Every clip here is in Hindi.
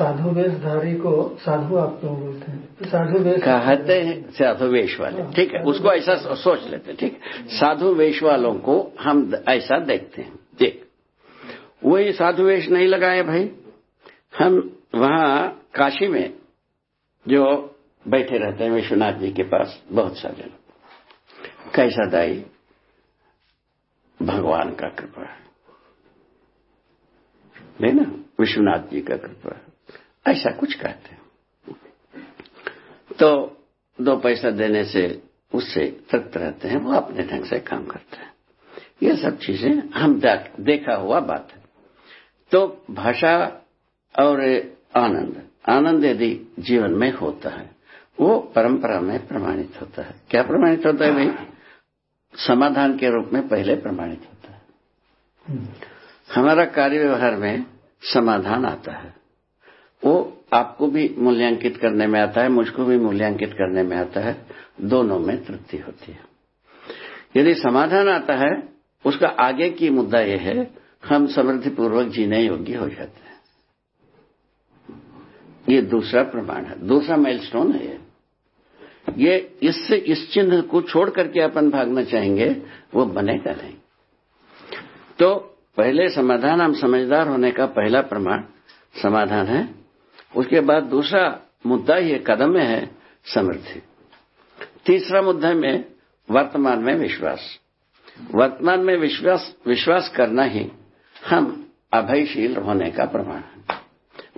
साधु वेशधारी को साधु आप क्यों बोलते हैं? साधु वेश कहते हैं साधु वेश वाले। ठीक है उसको ऐसा सोच लेते हैं ठीक साधु वेश वालों को हम ऐसा देखते हैं। ठीक वही साधु वेश नहीं लगाए भाई। हम वहाँ काशी में जो बैठे रहते हैं विश्वनाथ जी के पास बहुत सारे लोग। कैसा दाई? भगवान का कृपा है। नहीं ना? विश्वनाथ जी का कृपा है। ऐसा कुछ कहते हैं। तो दो पैसा देने से उससे तृप्त रहते हैं वो अपने ढंग से काम करते हैं। ये सब चीज़ें हम देखा हुआ बात है। तो भाषा और आनंद आनंद यदि जीवन में होता है वो परंपरा में प्रमाणित होता है। क्या प्रमाणित होता है भाई? समाधान के रूप में पहले प्रमाणित होता है। हमारा कार्य व्यवहार में समाधान आता है। वो आपको भी मूल्यांकित करने में आता है, मुझको भी मूल्यांकित करने में आता है, दोनों में तृप्ति होती है। यदि समाधान आता है, उसका आगे की मुद्दा यह है, हम समृद्धिपूर्वक जीने योग्य हो जाते हैं। ये दूसरा प्रमाण है। दूसरा माइलस्टोन है ये। ये इससे इस चिन्ह को छोड़ करके अपन भागना चाहेंगे, वो बनेगा नहीं। तो पहले समाधान, हम समझदार होने का पहला प्रमाण समाधान है। उसके बाद दूसरा मुद्दा, ये कदम में है समृद्धि। तीसरा मुद्दा में वर्तमान में विश्वास। वर्तमान में विश्वास विश्वास करना ही हम अभयशील होने का प्रमाण है।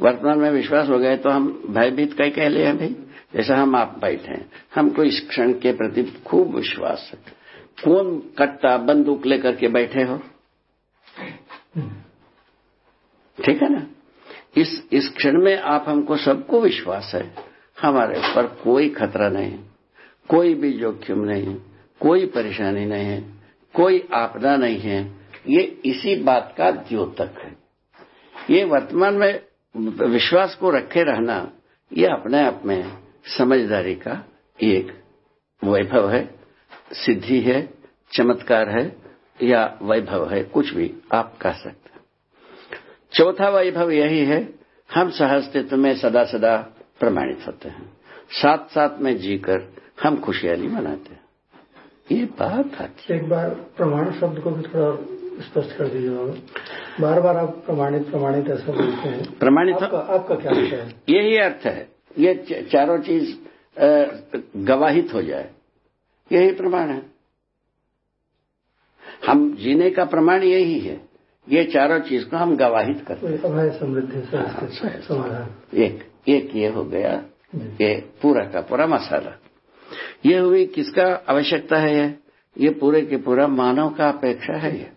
वर्तमान में विश्वास हो गए तो हम भयभीत कई कह लिया भाई। जैसा हम आप बैठे हैं हमको इस क्षण के प्रति खूब विश्वास है। कौन कट्टा बंदूक लेकर के बैठे हो। ठीक है ना? इस इस क्षण में आप हमको सबको विश्वास है। हमारे ऊपर कोई खतरा नहीं, कोई भी जोखिम नहीं, कोई परेशानी नहीं है कोई आपदा नहीं है। ये इसी बात का द्योतक है। ये वर्तमान में विश्वास को रखे रहना, ये अपने आप में समझदारी का एक वैभव है, सिद्धि है, चमत्कार है या वैभव है, कुछ भी आप कह सकते चौथा वैभव यही है हम सहअस्तित्व में सदा सदा प्रमाणित होते हैं। साथ साथ में जीकर हम खुशहाली मनाते हैं। ये बात आती एक बार प्रमाण शब्द को भी थोड़ा स्पष्ट कर दीजिए बार बार आप प्रमाणित प्रमाणित ऐसा बोलते हैं। प्रमाणित आपका, आपका क्या विषय है? यही अर्थ है। ये चारों चीज़ गवाहित हो जाए। यही प्रमाण है। हम जीने का प्रमाण यही है। ये चारों चीज़ को हम गवाहित करते हैं। समृद्धि समाधान। एक एक ये हो गया ये पूरा का पूरा मसाला। ये हुई किसका आवश्यकता है ये? ये पूरे के पूरा मानव का अपेक्षा है ये।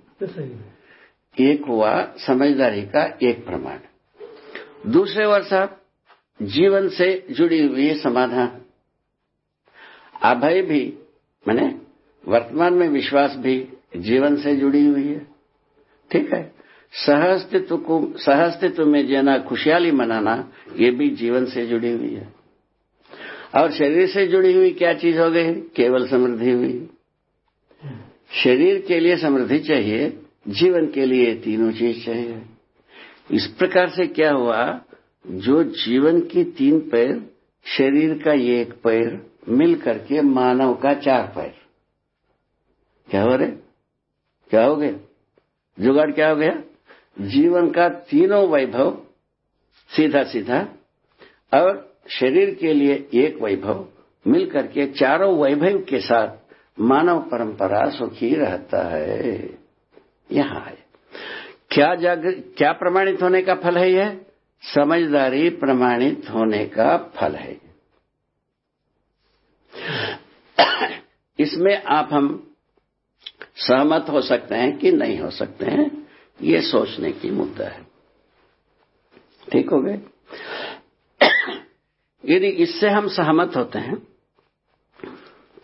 एक हुआ समझदारी का एक प्रमाण। दूसरे वर्ष आप जीवन से जुड़ी हुई समाधान। अभय भी मैंने वर्तमान में विश्वास भी जीवन से जुड़ी हुई है। ठीक है। सहअस्तित्व को, सहअस्तित्व में जीना, खुशहाली मनाना, ये भी जीवन से जुड़ी हुई है। और शरीर से जुड़ी हुई क्या चीज़ हो गई? केवल समृद्धि हुई। शरीर के लिए समृद्धि चाहिए, जीवन के लिए तीनों चीज़ चाहिए। इस प्रकार से क्या हुआ? जो जीवन की तीन पैर, शरीर का एक पैर, मिल करके मानव का चार पैर। क्या हो रहे? क्या हो गया जुगाड़ क्या हो गया? जीवन का तीनों वैभव सीधा सीधा और शरीर के लिए एक वैभव मिलकर के चारों वैभव के साथ मानव परंपरा सुखी रहता है। यहाँ है। क्या जाग, क्या प्रमाणित होने का फल है यह? समझदारी प्रमाणित होने का फल है। इसमें आप हम सहमत हो सकते हैं कि नहीं हो सकते हैं, ये सोचने की मुद्दा है। ठीक हो गए? यदि इससे हम सहमत होते हैं,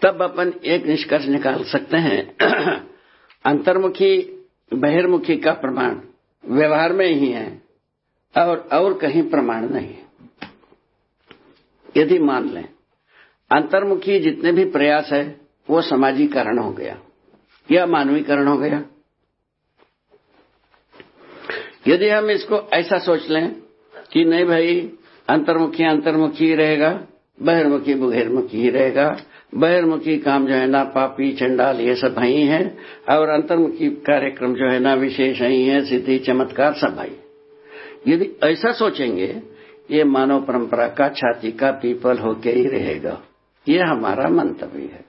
तब अपन एक निष्कर्ष निकाल सकते हैं। अंतर्मुखी, बहिर्मुखी का प्रमाण व्यवहार में ही है, और और कहीं प्रमाण नहीं यदि मान लें, अंतर्मुखी जितने भी प्रयास है, वो समाजीकरण हो गया। या मानवीकरण हो गया। यदि हम इसको ऐसा सोच लें कि नहीं भाई, अंतर्मुखी अंतर्मुखी रहेगा, बहिर्मुखी बहिर्मुखी ही रहेगा, बहिर्मुखी काम जो है ना, पापी, चंडाल, ये सब ही है, और अंतर्मुखी कार्यक्रम जो है ना, विशेष ही है सिद्धि, चमत्कार सब भाई। यदि ऐसा सोचेंगे, ये मानव परंपरा का छाती का पीपल होके ही रहेगा। ये हमारा मंतव्य है।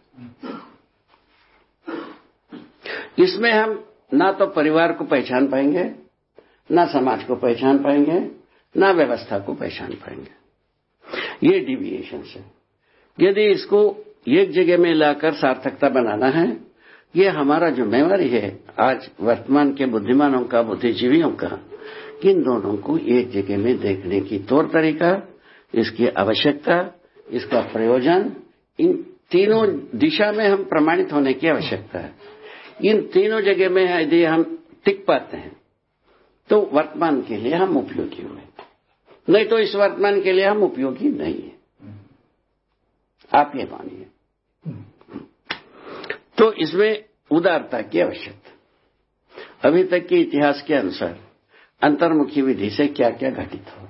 इसमें हम ना तो परिवार को पहचान पाएँगे, ना समाज को पहचान पाएँगे, ना व्यवस्था को पहचान पाएँगे। ये डिविएशन है। यदि इसको एक जगह में लाकर सार्थकता बनाना है, ये हमारा जिम्मेवारी है, आज वर्तमान के बुद्धिमानों का, बुद्धिजीवियों का इन दोनों को एक जगह में देखने की तौर तरीका, इसकी आवश्यकता, इसका प्रयोजन, इन तीनों दिशा में हम प्रमाणित होने की आवश्यकता है। इन तीनों जगह में यदि हम टिक पाते हैं तो वर्तमान के लिए हम उपयोगी हुए नहीं तो इस वर्तमान के लिए हम उपयोगी नहीं है। आप ये मानिए। तो इसमें उदारता की आवश्यकता अभी तक के इतिहास के अनुसार अंतर्मुखी विधि से क्या क्या घटित हो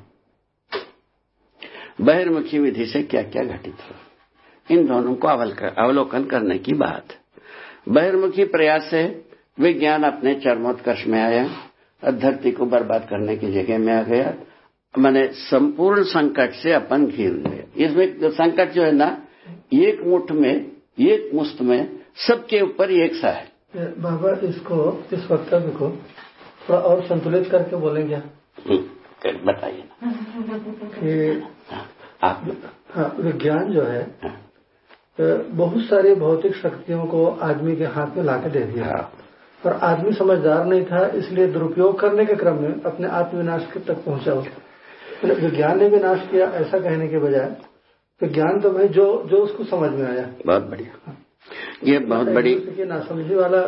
बहिर्मुखी विधि से क्या क्या घटित हो इन दोनों को अवलोकन करने की बात बहिर्मुखी प्रयास से विज्ञान अपने चरमोत्कर्ष में आया और धरती को बर्बाद करने की जगह में आ गया मैंने संपूर्ण संकट से अपन घिर गए इसमें संकट जो है ना एक मुठ में एक मुस्त में सबके ऊपर एक सा है। बाबा इसको इस वक्तव्य को थोड़ा और संतुलित करके बोलेंगे बताइए। कि आप हाँ विज्ञान जो है। बहुत सारी भौतिक शक्तियों को आदमी के हाथ में लाके दे दिया। और आदमी समझदार नहीं था इसलिए दुरुपयोग करने के क्रम में अपने आत्मविनाश तक पहुँचा। तो विज्ञान ने विनाश किया ऐसा कहने के बजाय विज्ञान तो भाई जो जो उसको समझ में आया। बहुत बढ़िया। ये बहुत बड़ी नासमझी वाला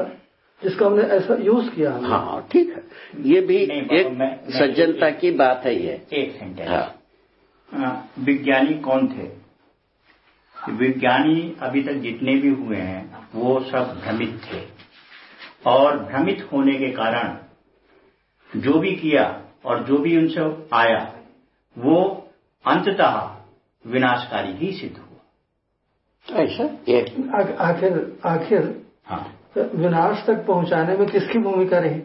जिसको हमने ऐसा यूज़ किया। हाँ ठीक है। ये भी एक सज्जनता की बात है ये। एक सेंटेंस हाँ। विज्ञानी कौन थे? विज्ञानी अभी तक जितने भी हुए हैं वो सब भ्रमित थे। और भ्रमित होने के कारण जो भी किया और जो भी उनसे आया वो अंततः विनाशकारी ही सिद्ध हुआ। ऐसा? आखिर आखिर हाँ। विनाश तक पहुँचाने में किसकी भूमिका रही?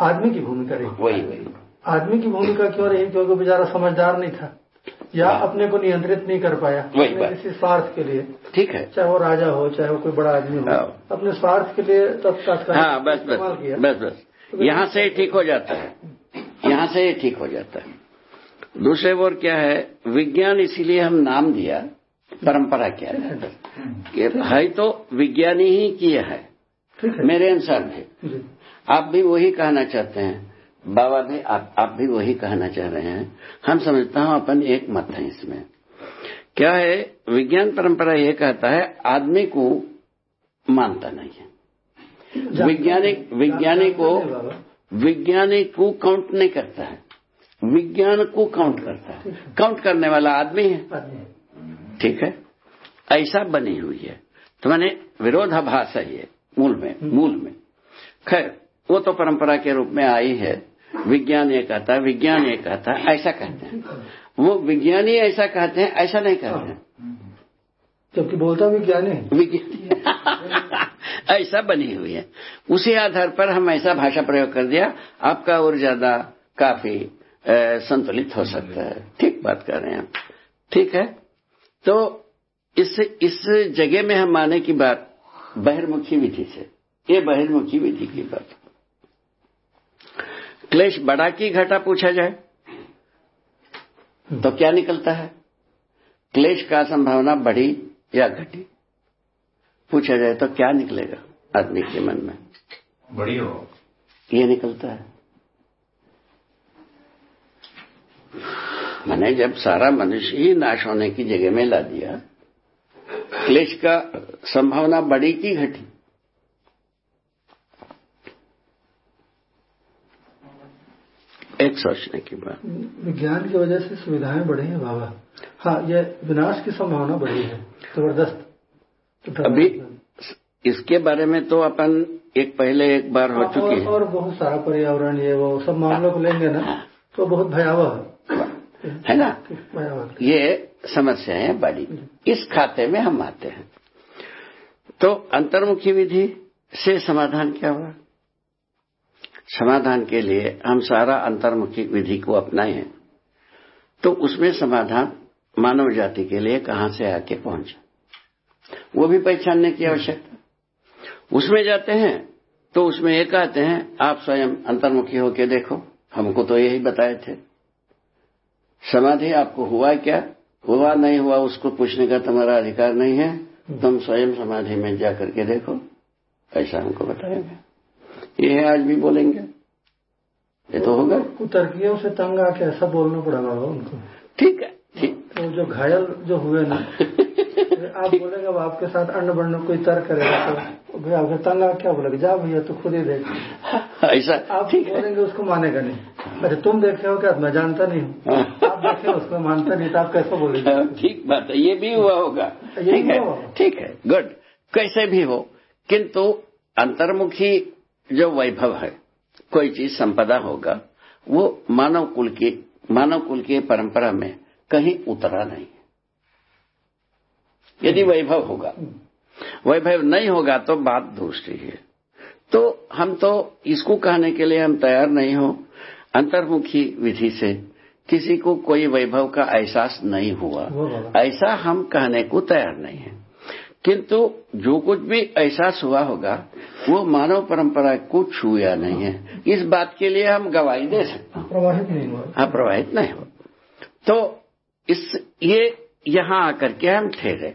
आदमी की भूमिका रही। वही वही। आदमी की भूमिका क्यों रही? क्योंकि बेचारा समझदार नहीं था। या अपने को नियंत्रित नहीं कर पाया। वही बात। किसी स्वार्थ के लिए। ठीक है। चाहे वो राजा हो चाहे वो कोई बड़ा आदमी हो। हाँ। अपने स्वार्थ के लिए तब हाँ बस बस बस बस। यहाँ से ही ठीक हो जाता है। यहाँ से ही ठीक हो जाता है। दूसरे ओर क्या है? विज्ञान इसीलिए हम नाम दिया परंपरा क्या है? कि है तो विज्ञानी ही किया है। मेरे अनुसार भी। आप भी वही कहना चाहते हैं। बाबा भी आप, आप भी वही कहना चाह रहे हैं। हम समझता हूँ अपन एक मत है इसमें। क्या है विज्ञान परंपरा ये कहता है आदमी को मानता नहीं है। वैज्ञानिक वैज्ञानिक को। वैज्ञानिक को काउंट नहीं करता है। विज्ञान को काउंट करता है। काउंट करने वाला आदमी है। ठीक है? ऐसा बनी हुई है। तो मैंने विरोधाभास है ये मूल में मूल में। खैर वो तो परंपरा के रूप में आई है। विज्ञान ये कहता है विज्ञान ये कहता है ऐसा कहते हैं। वो विज्ञानी ऐसा कहते हैं ऐसा नहीं कहते हैं। जबकि बोलता विज्ञानी है विज्ञान। ऐसा बनी हुई है। उसी आधार पर हम ऐसा भाषा प्रयोग कर दिया आपका और ज़्यादा काफ़ी संतुलित हो सकता है। ठीक बात कर रहे हैं आप। ठीक है? तो इस इस जगह में हम माने की बात बहिर्मुखी विधि से। ये बहिर्मुखी विधि की बात क्लेश बड़ा की घटा पूछा जाए तो क्या निकलता है? क्लेश का संभावना बढ़ी या घटी? पूछा जाए तो क्या निकलेगा आदमी के मन में? बड़ी हो। ये निकलता है। मैंने जब सारा मनुष्य ही नाश होने की जगह में ला दिया क्लेश का संभावना बढ़ी की घटी? सोचने की बात। विज्ञान की वजह से सुविधाएँ बढ़ी हैं बाबा। हाँ ये विनाश की संभावना बढ़ी है ज़बरदस्त। तो अभी इसके बारे में तो अपन एक पहले एक बार हो चुकी और, है। और बहुत सारा पर्यावरण ये वो सब मामलों को लेंगे ना तो बहुत भयावह है। है ना? ये समस्याएँ बड़ी। इस खाते में हम आते हैं। तो अंतर्मुखी विधि से समाधान क्या हुआ? समाधान के लिए हम सारा अंतर्मुखी विधि को अपनाए। हैं तो उसमें समाधान मानव जाति के लिए कहाँ से आके पहुँचे? वो भी पहचानने की आवश्यकता। उसमें जाते हैं तो उसमें ये कहते हैं, आप स्वयं अंतर्मुखी होके देखो। हमको तो यही बताए थे। समाधि आपको हुआ क्या? हुआ नहीं हुआ उसको पूछने का तुम्हारा अधिकार नहीं है। तुम स्वयं समाधि में जाकर के देखो। ऐसा हमको बताएँगे ये है आज भी बोलेंगे। ये तो होगा। कुतर्कियों से तंग आके ऐसा बोलना पड़ेगा उनको। ठीक है ठीक। तो जो घायल जो हुए ना आप बोलेगा अब आपके साथ अन्न बढ़ने कोई तर्क करेगा तो भैया आपके तंग आ क्या बोलेगा? जा भैया तो खुद ही देख। ऐसा आप ठीक बोलेंगे उसको मानेगा नहीं। अरे तुम देखे हो क्या? मैं जानता नहीं हूँ। आप देखे उसको मानता नहीं तो आप कैसे बोलेंगे? ठीक बात है ये भी हुआ होगा। ठीक है ठीक है गुड। कैसे भी हो किंतु अंतर्मुखी जो वैभव है कोई चीज़ संपदा होगा वो मानव कुल की मानव कुल की परंपरा में कहीं उतरा नहीं यदि वैभव होगा वैभव नहीं होगा तो बात दूसरी है। तो हम तो इसको कहने के लिए हम तैयार नहीं हो। अंतर्मुखी विधि से किसी को कोई वैभव का एहसास नहीं हुआ। ऐसा हम कहने को तैयार नहीं है। किंतु जो कुछ भी एहसास हुआ होगा वो मानव परंपरा को छुया नहीं है। इस बात के लिए हम गवाही दे सकते हैं। प्रवाहित नहीं हुआ। हाँ प्रवाहित नहीं हो तो इस ये यहाँ आकर के हम ठहरे।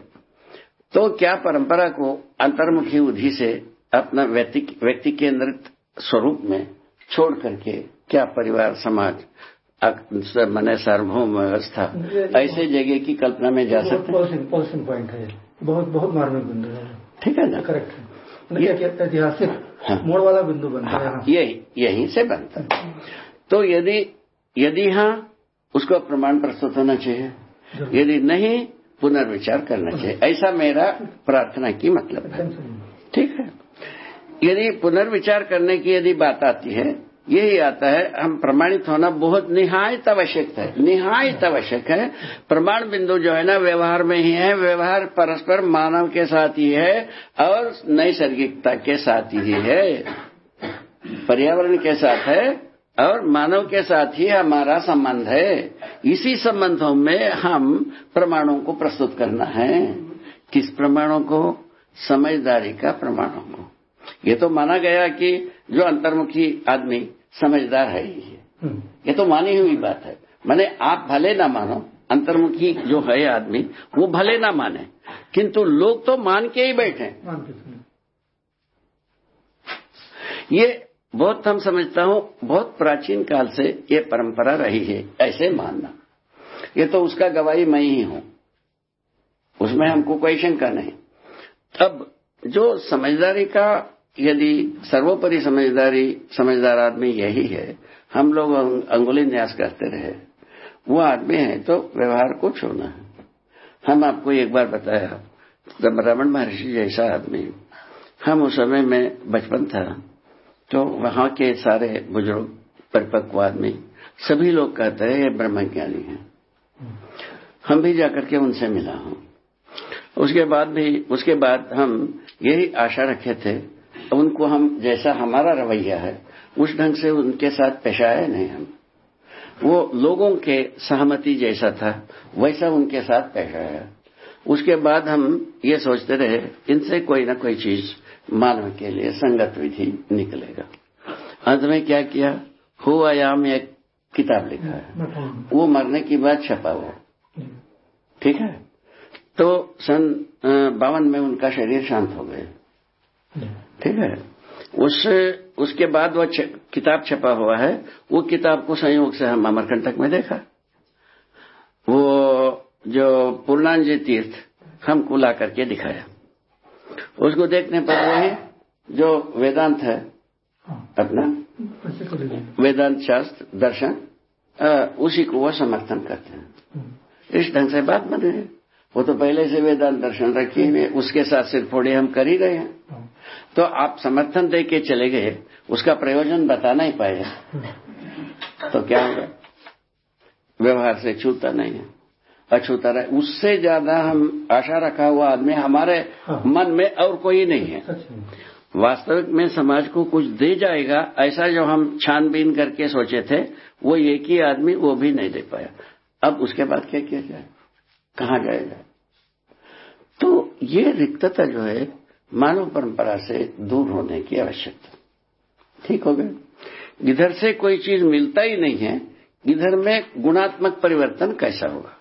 तो क्या परंपरा को अंतर्मुखी विधि से अपना व्यक्ति व्यक्ति केंद्रित स्वरूप में छोड़ करके क्या परिवार समाज मैंने सार्वभौम व्यवस्था ऐसे जगह की कल्पना में जा सकते पॉलिसिंग पॉइंट है बहुत बहुत मार्मिक बिंदु है। ठीक है ना? करेक्ट है। ऐतिहासिक हाँ। मोड़ वाला बिंदु बनता है हाँ, यही यहीं से बनता है। तो यदि यदि हाँ उसको प्रमाण प्रस्तुत होना चाहिए। यदि नहीं पुनर्विचार करना चाहिए। ऐसा मेरा प्रार्थना की मतलब है। ठीक है। यदि पुनर्विचार करने की यदि बात आती है यही आता है, हम प्रमाणित होना बहुत निहायत आवश्यक है। निहायत आवश्यक है। प्रमाण बिंदु जो है ना, व्यवहार में ही है, व्यवहार परस्पर मानव के साथ ही है और नैसर्गिकता के साथ ही है। पर्यावरण के साथ है और मानव के साथ ही हमारा संबंध है। इसी संबंधों में हम प्रमाणों को प्रस्तुत करना है। किस प्रमाणों को? समझदारी का प्रमाणों को। ये तो माना गया कि जो अंतर्मुखी आदमी समझदार है ही है। हम्म। ये तो मानी हुई बात है। मैंने आप भले ना मानो अंतर्मुखी जो है आदमी वो भले ना माने किंतु लोग तो मान के ही बैठे ये बहुत हम समझता हूँ बहुत प्राचीन काल से ये परंपरा रही है ऐसे मानना। ये तो उसका गवाही मैं ही हूँ। उसमें हमको कोई शंका नहीं। तब जो समझदारी का यदि सर्वोपरि समझदारी, समझदार आदमी यही है, हम लोग अंगुली न्यास करते रहे। वो आदमी है तो व्यवहार को छोड़ना है। हम आपको एक बार बताया रमन महर्षि जैसा आदमी, हम उस समय में बचपन था तो वहाँ के सारे बुज़ुर्ग, परिपक्व आदमी, सभी लोग कहते हैं, ये ब्रह्मज्ञानी है। हम भी जाकर के उनसे मिला हूँ। उसके बाद भी, उसके बाद हम यही आशा रखे थे उनको हम जैसा हमारा रवैया है उस ढंग से उनके साथ पेश आए नहीं हम। वो लोगों के सहमति जैसा था वैसा उनके साथ पेश आया उसके बाद हम ये सोचते रहे इनसे कोई ना कोई चीज़ मानव के लिए संगत विधि निकलेगा। अंत में क्या किया? हो आयाम एक किताब लिखा है। वो मरने की बाद छपा हुआ। ठीक है? तो सन बावन में उनका शरीर शांत हो गए ठीक है? उस उसके बाद वह किताब छपा हुआ है। वो किताब को संयोग से हम अमरकंटक में देखा। वो जो पूर्णांजी तीर्थ हमको ला करके दिखाया। उसको देखने पर वही जो वेदांत है, अपना वेदांत शास्त्र, दर्शन उसी को वह समर्थन करते हैं। इस ढंग से बात बने वो तो पहले से वेदांत दर्शन रखे हुए उसके साथ सिर फोड़े हम कर ही रहे हैं। तो आप समर्थन दे के चले गए उसका प्रयोजन बता नहीं पाए। तो क्या होगा? व्यवहार से छूता नहीं है। अछूता रहे। उससे ज़्यादा हम आशा रखा हुआ आदमी हमारे हाँ। मन में और कोई नहीं है। वास्तविक में समाज को कुछ दे जाएगा ऐसा जो हम छानबीन करके सोचे थे वो एक ही आदमी वो भी नहीं दे पाया। अब उसके बाद क्या किया जाए? कहाँ जाएगा? तो ये रिक्तता जो है, मानव परंपरा से दूर होने की आवश्यकता। ठीक हो गया? इधर से कोई चीज़ मिलता ही नहीं है, इधर में गुणात्मक परिवर्तन कैसा होगा?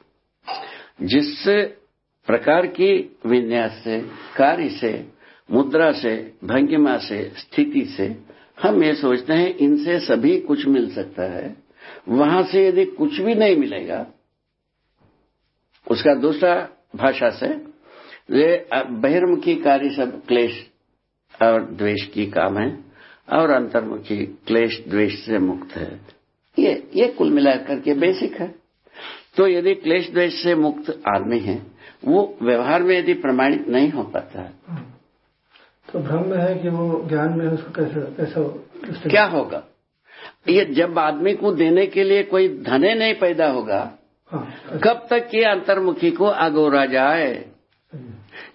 जिस प्रकार की विन्यास से, कार्य से, मुद्रा से, भंगिमा से, स्थिति से, हम ये सोचते हैं, इनसे सभी कुछ मिल सकता है। वहाँ से यदि कुछ भी नहीं मिलेगा उसका दूसरा भाषा से ये बहिर्मुखी कार्य सब क्लेश और द्वेष की काम है और अंतर्मुखी क्लेश द्वेष से मुक्त है। ये ये कुल मिलाकर के बेसिक है। तो यदि क्लेश द्वेष से मुक्त आदमी है वो व्यवहार में यदि प्रमाणित नहीं हो पाता है तो भ्रम में है कि वो ज्ञान में उसको कैसे कैसे क्या होगा? ये जब आदमी को देने के लिए कोई धने नहीं पैदा होगा कब तक ये अंतर्मुखी को अगोरा जाए?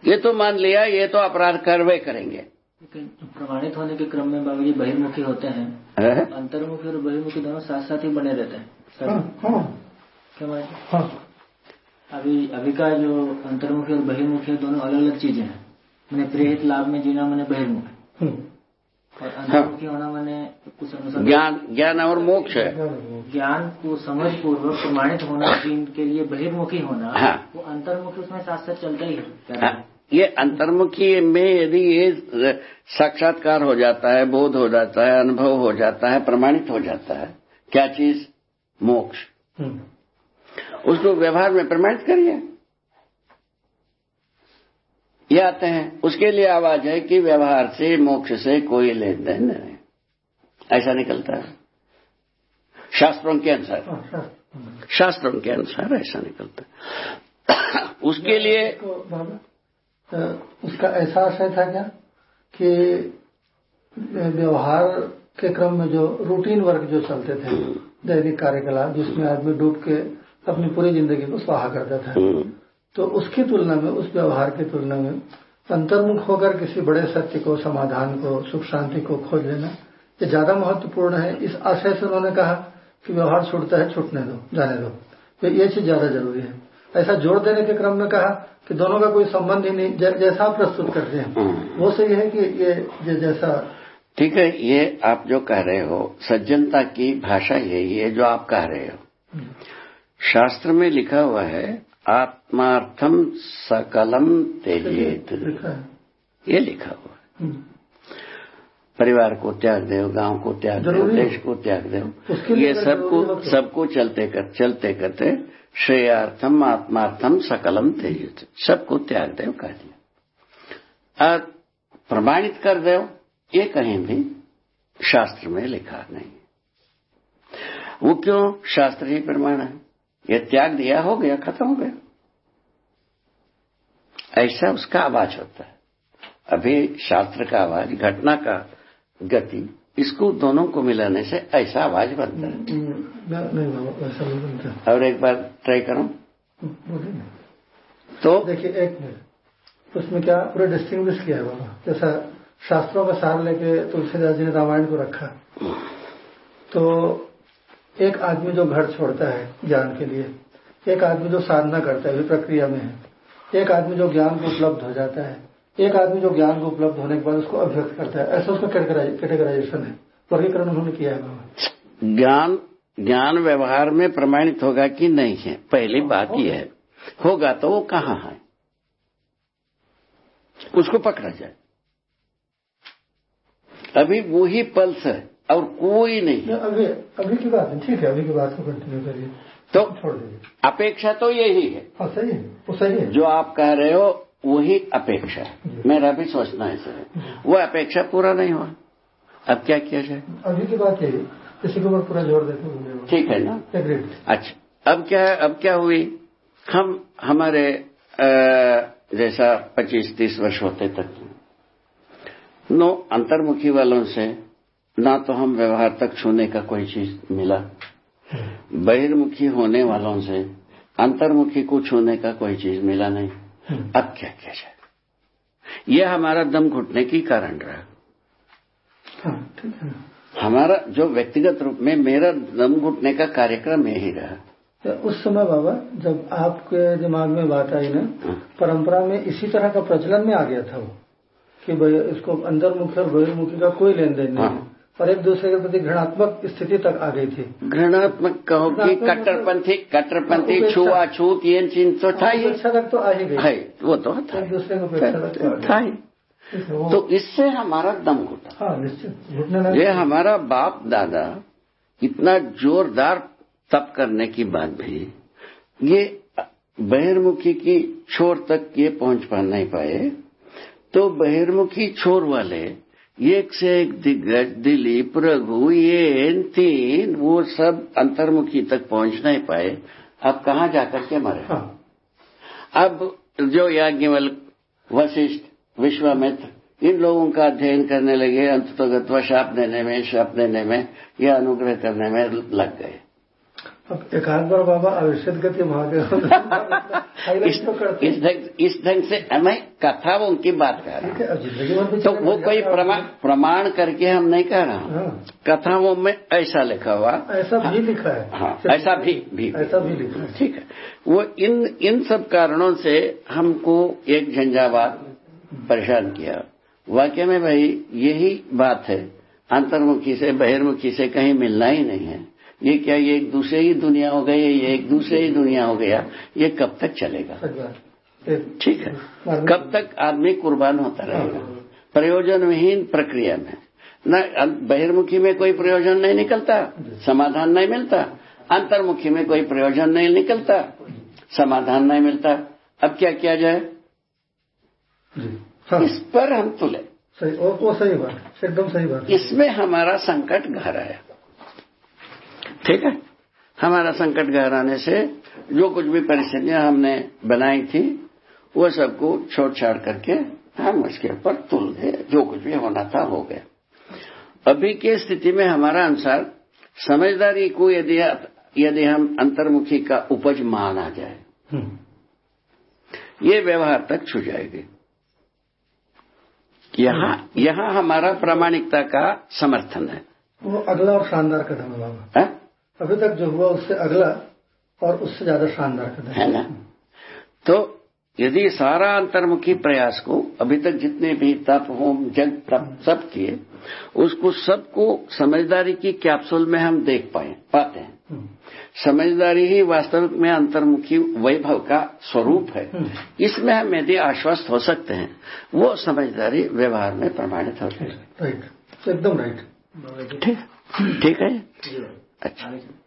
ये तो मान लिया ये तो अपराध करवे करेंगे। प्रमाणित होने के क्रम में बाबू जी बहिर्मुखी होते हैं। है? अंतर्मुखी और बहिर्मुखी दोनों साथ साथ ही बने रहते हैं। सर हाँ, हाँ, क्या बात हाँ, अभी अभी का जो अंतर्मुखी और बहिर्मुखी दोनों अलग अलग चीज़ें हैं। मैंने प्रेरित लाभ में जीना मैंने बहिर्मुख। और अंतर्मुखी होना मैंने कुछ अनुसार ज्ञान ज्ञान और मोक्ष है। ज्ञान को समझ पूर्वक प्रमाणित होना जिनके लिए बहिर्मुखी होना हाँ। वो अंतर्मुखी उसमें साथ साथ चलता ही है हाँ, ये अंतर्मुखी में यदि ये साक्षात्कार हो जाता है बोध हो जाता है अनुभव हो जाता है प्रमाणित हो जाता है क्या चीज़? मोक्ष। हम्म, उसको व्यवहार में प्रमाणित करिए। ये आते हैं। उसके लिए आवाज़ है कि व्यवहार से मोक्ष से कोई लेन देन नहीं। ऐसा निकलता है। शास्त्रों के अनुसार। हाँ, हाँ, शास्त्रों के अनुसार ऐसा निकलता है। उसके लिए उसका ऐसा आशय था क्या कि व्यवहार के क्रम में जो रूटीन वर्क जो चलते थे दैनिक कार्यकलाप जिसमें आदमी डूब के अपनी पूरी ज़िंदगी को स्वाहा करता था हम्म, तो उसकी तुलना में उस व्यवहार की तुलना में अंतर्मुख होकर किसी बड़े सत्य को समाधान को सुख शांति को खोज लेना ये ज़्यादा महत्वपूर्ण है इस आशय से उन्होंने कहा। कि व्यवहार छूटता है छूटने दो जाने दो। तो ये चीज़ ज़्यादा ज़रूरी है। ऐसा जोड़ देने के क्रम में कहा कि दोनों का कोई संबंध ही नहीं जै- जैसा आप प्रस्तुत करते हैं। हम्म। वो सही है कि ये ये जैसा ठीक है ये आप जो कह रहे हो सज्जनता की भाषा यही है जो आप कह रहे हो। शास्त्र में लिखा हुआ है आत्मार्थम सकलम तेजेत ये लिखा हुआ है। हम्म। परिवार को त्याग दो गाँव को त्याग दो देश को त्याग दो। ये सबको। सबको चलते कर चलते करते श्रेयार्थम आत्मार्थम सकलम तेजित सबको त्याग दो कह दिया और प्रमाणित कर दो ये कहीं भी शास्त्र में लिखा नहीं वो क्यों? शास्त्र ही प्रमाण है। ये त्याग दिया हो गया खत्म हो गया। ऐसा उसका आवाज़ होता है। अभी शास्त्र का आवाज़ घटना का गति इसको दोनों को मिलाने से ऐसा आवाज़ बनता है। और एक बार ट्राई करो। तो देखिए एक मिनट। उसमें क्या पूरे डिस्टिंग्विश किया है? बाबा जैसा शास्त्रों का सार लेके तुलसीदास जी ने रामायण को रखा। तो एक आदमी जो घर छोड़ता है ज्ञान के लिए एक आदमी जो साधना करता है प्रक्रिया में है एक आदमी जो ज्ञान को उपलब्ध हो जाता है एक आदमी जो ज्ञान को उपलब्ध होने के बाद उसको अभिव्यक्त करता है। ऐसा उसका कैटेगराइजेशन है। वर्गीकरण उन्होंने किया है। बाबा ज्ञान ज्ञान व्यवहार में प्रमाणित होगा कि नहीं है? पहली बात यह है। होगा तो वो कहाँ है? उसको पकड़ा जाए। अभी वो ही पल्स है और कोई नहीं अभी अभी की बात है ठीक है अभी की बात को कंटिन्यू करिए। तो छोड़ दीजिए। अपेक्षा तो यही है। हाँ सही है। वो सही है। जो आप कह रहे हो वही अपेक्षा है। मेरा भी सोचना ऐसा है वो अपेक्षा पूरा नहीं हुआ। अब क्या किया जाए? अभी की बात यही। इसी के ऊपर पूरा ज़ोर देते ठीक है ना? अच्छा। अब क्या अब क्या हुई? हम हमारे जैसा 25-30 वर्ष होते तक नो अंतर्मुखी वालों से ना तो हम व्यवहार तक छूने का कोई चीज़ मिला। बहिर्मुखी होने वालों से अंतर्मुखी को छूने का कोई चीज़ मिला नहीं। हम्म। अब क्या किया जाए? यह हमारा दम घुटने की कारण रहा। हाँ ठीक है। हमारा जो व्यक्तिगत रूप में मेरा दम घुटने का कार्यक्रम यही रहा। तो उस समय बाबा जब आपके दिमाग में बात आई ना परंपरा में इसी तरह का प्रचलन में आ गया था वो कि भाई इसको अंदर अंतर्मुखी और बहिर्मुखी का कोई लेन देन नहीं है। हाँ। और एक दूसरे के प्रति घृणात्मक स्थिति तक आ गई थी। घृणात्मक कहो कि कट्टरपंथी कट्टरपंथी उपेक्षा। छुआछूत ये चीज़ तो था ही। तक तो आ ही गई। है वो तो था। एक दूसरे को तो। था ही। तो इससे हमारा दम घुटा। हाँ निश्चित। ये हमारा बाप दादा इतना जोरदार तप करने की बात भी ये बहिर्मुखी की छोर तक ये पहुँच पा नहीं पाए तो बहिर्मुखी छोर वाले एक से एक दिग्गज दिलीप रघु ये तीन वो सब अंतर्मुखी तक पहुँच नहीं पाए। अब कहाँ जाकर के मरे? हाँ। अब जो याज्ञवल वशिष्ठ विश्वामित्र इन लोगों का अध्ययन करने लगे अंत अंततोगत्वा शाप देने में शाप देने में या अनुग्रह करने में लग गए। अब बार बाबा अविष्यत गति महादेव इस, तो इस ढंग इस ढंग से मैं कथाओं की बात कर रहा है। हूँ तो वो कोई प्रमाण प्रमाण करके हम नहीं कह रहा हूँ। हाँ, कथाओं में ऐसा लिखा हुआ। ऐसा भी लिखा है। हाँ ऐसा भी भी ऐसा भी लिखा है। ठीक है। वो इन इन सब कारणों से हमको एक झंझावात परेशान किया। वाक्य में भाई यही बात है। अंतर्मुखी से बहिर्मुखी से कहीं मिलना ही नहीं है। ये क्या ये एक दूसरे ही दुनिया हो गई ये एक दूसरे ही दुनिया हो गया ये कब तक चलेगा? ठीक है। कब तक आदमी कुर्बान होता रहेगा? प्रयोजन विहीन प्रक्रिया में। न बहिर्मुखी में कोई प्रयोजन नहीं निकलता समाधान नहीं मिलता। अंतर्मुखी में कोई प्रयोजन नहीं निकलता समाधान नहीं मिलता। अब क्या किया जाए? हाँ। इस पर हम तुले। सही वो सही बात एकदम सही बात। इसमें हमारा संकट गहराया ठीक है? हमारा संकट गहराने से जो कुछ भी परिस्थितियाँ हमने बनाई थी वो सबको छोड़ छाड़ करके हम उसके ऊपर तुल गए जो कुछ भी होना था हो गया। अभी की स्थिति में हमारा अनुसार समझदारी को यदि यदि हम अंतर्मुखी का उपज माना जाए हम्म, ये व्यवहार तक छू जाएगी। यहाँ यहाँ हमारा प्रामाणिकता का समर्थन है। वो अगला और शानदार कदम है बाबा। है, अभी तक जो हुआ उससे अगला और उससे ज़्यादा शानदार कदम। है ना? तो यदि सारा अंतर्मुखी प्रयास को अभी तक जितने भी तप होम जग तप सब किए उसको सबको समझदारी की कैप्सूल में हम देख पाए पाते हैं। हम्म, समझदारी ही वास्तविक में अंतर्मुखी वैभव का स्वरूप है। हम्म। इसमें हम यदि आश्वस्त हो सकते हैं वो समझदारी व्यवहार में प्रमाणित होती है। राइट एकदम राइट ठीक ठीक है? अच्छा आगे चलो।